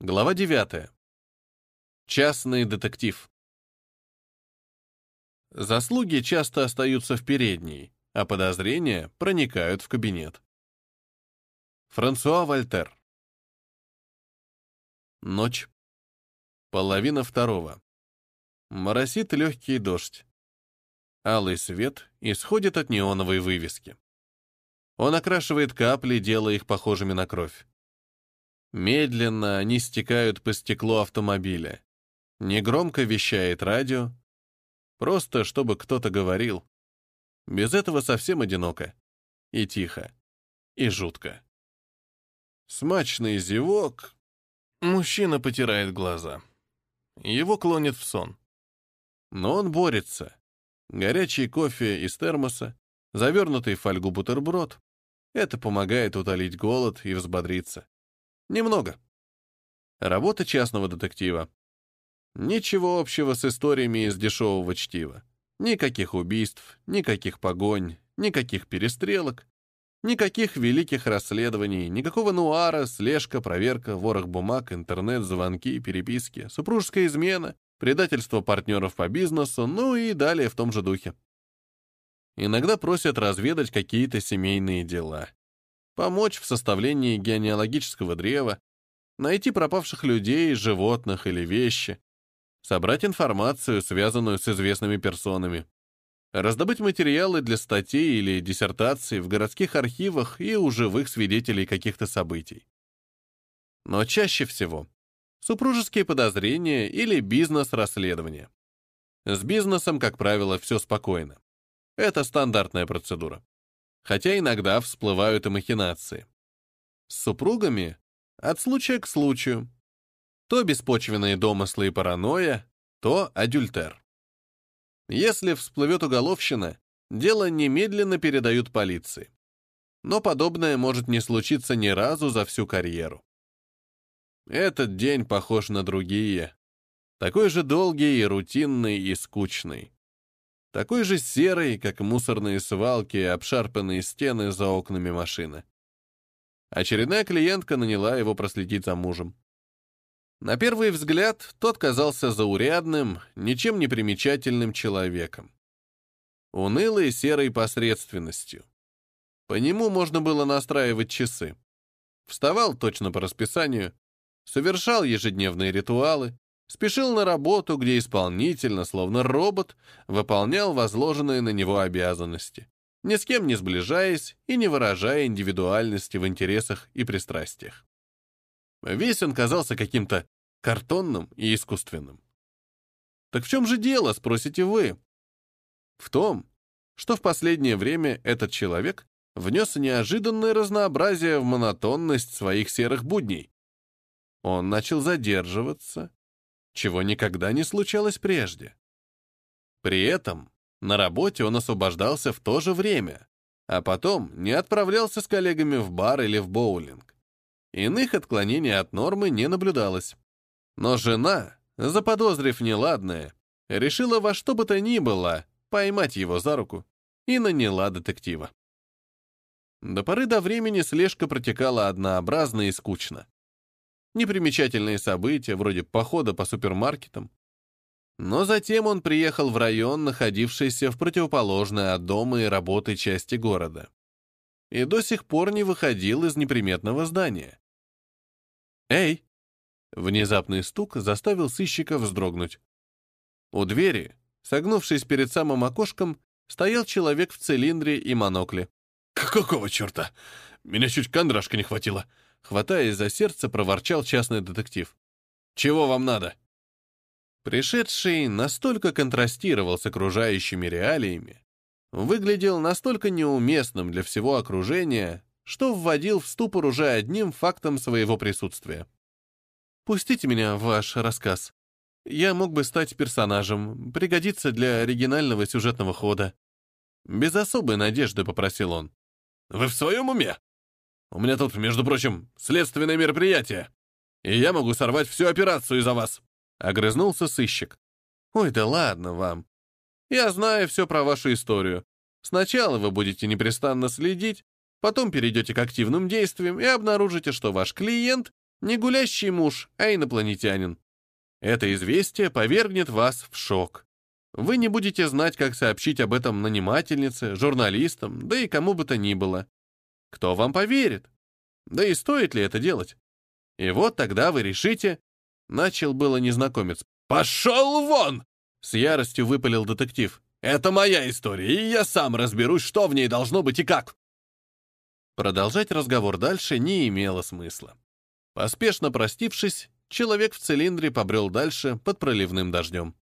Глава 9. Частный детектив. Заслуги часто остаются в передней, а подозрения проникают в кабинет. Франсуа Вольтер. Ночь. Половина второго. Моросит легкий дождь. Алый свет исходит от неоновой вывески. Он окрашивает капли, делая их похожими на кровь. Медленно они стекают по стеклу автомобиля. Негромко вещает радио. Просто, чтобы кто-то говорил. Без этого совсем одиноко. И тихо. И жутко. Смачный зевок. Мужчина потирает глаза. Его клонит в сон. Но он борется. Горячий кофе из термоса, завернутый в фольгу бутерброд. Это помогает утолить голод и взбодриться. Немного. Работа частного детектива. Ничего общего с историями из дешевого чтива. Никаких убийств, никаких погонь, никаких перестрелок, никаких великих расследований, никакого нуара, слежка, проверка, ворох бумаг, интернет, звонки, переписки, супружеская измена, предательство партнеров по бизнесу, ну и далее в том же духе. Иногда просят разведать какие-то семейные дела помочь в составлении генеалогического древа, найти пропавших людей, животных или вещи, собрать информацию, связанную с известными персонами, раздобыть материалы для статей или диссертаций в городских архивах и у живых свидетелей каких-то событий. Но чаще всего супружеские подозрения или бизнес-расследования. С бизнесом, как правило, все спокойно. Это стандартная процедура хотя иногда всплывают и махинации. С супругами от случая к случаю. То беспочвенные домыслы и паранойя, то адюльтер. Если всплывет уголовщина, дело немедленно передают полиции. Но подобное может не случиться ни разу за всю карьеру. Этот день похож на другие. Такой же долгий и рутинный и скучный. Такой же серый, как мусорные свалки и обшарпанные стены за окнами машины. Очередная клиентка наняла его проследить за мужем. На первый взгляд тот казался заурядным, ничем не примечательным человеком. Унылой серой посредственностью. По нему можно было настраивать часы. Вставал точно по расписанию, совершал ежедневные ритуалы, Спешил на работу, где исполнительно, словно робот, выполнял возложенные на него обязанности, ни с кем не сближаясь и не выражая индивидуальности в интересах и пристрастиях. Весь он казался каким-то картонным и искусственным. Так в чем же дело, спросите вы? В том, что в последнее время этот человек внес неожиданное разнообразие в монотонность своих серых будней. Он начал задерживаться, чего никогда не случалось прежде. При этом на работе он освобождался в то же время, а потом не отправлялся с коллегами в бар или в боулинг. Иных отклонений от нормы не наблюдалось. Но жена, заподозрив неладное, решила во что бы то ни было поймать его за руку и наняла детектива. До поры до времени слежка протекала однообразно и скучно непримечательные события, вроде похода по супермаркетам. Но затем он приехал в район, находившийся в противоположной от дома и работы части города. И до сих пор не выходил из неприметного здания. «Эй!» Внезапный стук заставил сыщика вздрогнуть. У двери, согнувшись перед самым окошком, стоял человек в цилиндре и монокле. «Какого черта? Меня чуть кондрашка не хватило!» Хватаясь за сердце, проворчал частный детектив. «Чего вам надо?» Пришедший настолько контрастировал с окружающими реалиями, выглядел настолько неуместным для всего окружения, что вводил в ступор уже одним фактом своего присутствия. «Пустите меня в ваш рассказ. Я мог бы стать персонажем, пригодиться для оригинального сюжетного хода». Без особой надежды попросил он. «Вы в своем уме?» У меня тут, между прочим, следственное мероприятие, и я могу сорвать всю операцию из-за вас», — огрызнулся сыщик. «Ой, да ладно вам. Я знаю все про вашу историю. Сначала вы будете непрестанно следить, потом перейдете к активным действиям и обнаружите, что ваш клиент Не гулящий муж, а инопланетянин. Это известие повергнет вас в шок. Вы не будете знать, как сообщить об этом нанимательнице, журналистам, да и кому бы то ни было. Кто вам поверит? Да и стоит ли это делать? И вот тогда вы решите... Начал было незнакомец. «Пошел вон!» С яростью выпалил детектив. «Это моя история, и я сам разберусь, что в ней должно быть и как!» Продолжать разговор дальше не имело смысла. Поспешно простившись, человек в цилиндре побрел дальше под проливным дождем.